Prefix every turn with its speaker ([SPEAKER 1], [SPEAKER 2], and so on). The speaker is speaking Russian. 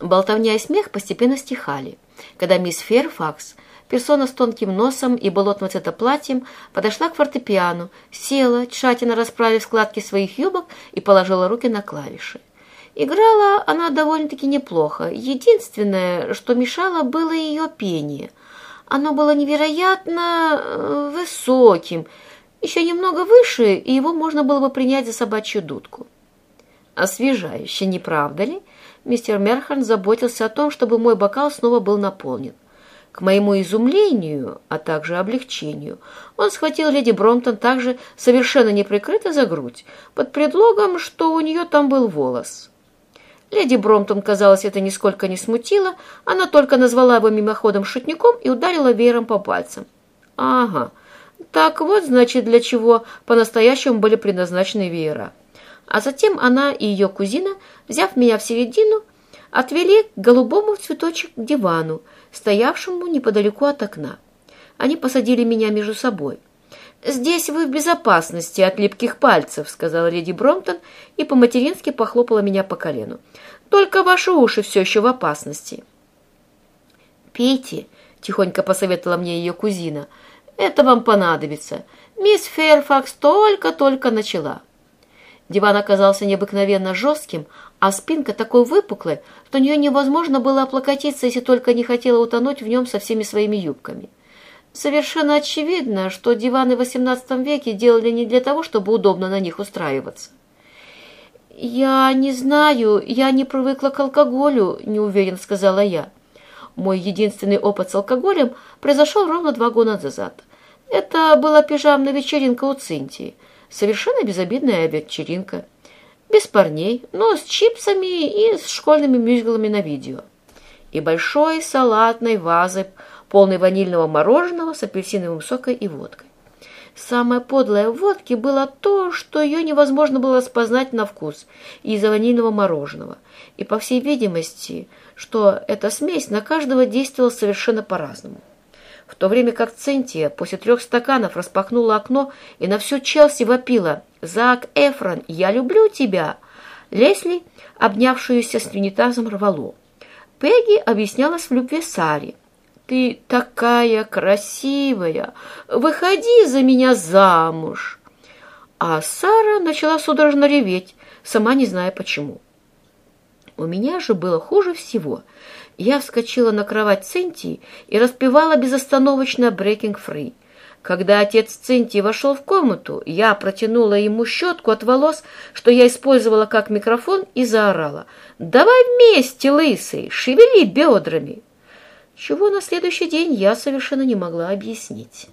[SPEAKER 1] Болтовня и смех постепенно стихали, когда мисс Ферфакс, персона с тонким носом и болотным цветоплатьем, подошла к фортепиано, села, тщательно расправив складки своих юбок и положила руки на клавиши. Играла она довольно-таки неплохо. Единственное, что мешало, было ее пение. Оно было невероятно э, высоким, еще немного выше, и его можно было бы принять за собачью дудку. Освежающе, не правда ли? Мистер Мерхан заботился о том, чтобы мой бокал снова был наполнен. К моему изумлению, а также облегчению, он схватил леди Бромтон также совершенно неприкрыто за грудь, под предлогом, что у нее там был волос. Леди Бромтон, казалось, это нисколько не смутило, она только назвала его мимоходом шутником и ударила веером по пальцам. «Ага, так вот, значит, для чего по-настоящему были предназначены веера». А затем она и ее кузина, взяв меня в середину, отвели к голубому цветочек дивану, стоявшему неподалеку от окна. Они посадили меня между собой. «Здесь вы в безопасности от липких пальцев», — сказала леди Бромтон и по-матерински похлопала меня по колену. «Только ваши уши все еще в опасности». «Пейте», — тихонько посоветовала мне ее кузина. «Это вам понадобится. Мисс Ферфакс только-только начала». Диван оказался необыкновенно жестким, а спинка такой выпуклой, что нее невозможно было оплакотиться, если только не хотела утонуть в нем со всеми своими юбками. Совершенно очевидно, что диваны в XVIII веке делали не для того, чтобы удобно на них устраиваться. «Я не знаю, я не привыкла к алкоголю», — неуверенно сказала я. Мой единственный опыт с алкоголем произошел ровно два года назад. Это была пижамная вечеринка у Цинтии. Совершенно безобидная вечеринка. Без парней, но с чипсами и с школьными мюзиклами на видео. И большой салатной вазой полной ванильного мороженого с апельсиновым соком и водкой. Самое подлое в водке было то, что ее невозможно было распознать на вкус из-за ванильного мороженого. И, по всей видимости, что эта смесь на каждого действовала совершенно по-разному. В то время как Центия после трех стаканов распахнула окно и на всю Челси вопила «Зак Эфрон, я люблю тебя!» Лесли, обнявшуюся с унитазом, рвало. Пегги объяснялась в любви Саре – ты такая красивая! Выходи за меня замуж!» А Сара начала судорожно реветь, сама не зная почему. У меня же было хуже всего. Я вскочила на кровать Центии и распевала безостановочно «Breaking Free». Когда отец Центии вошел в комнату, я протянула ему щетку от волос, что я использовала как микрофон, и заорала «Давай вместе, лысый, шевели бедрами!» чего на следующий день я совершенно не могла объяснить.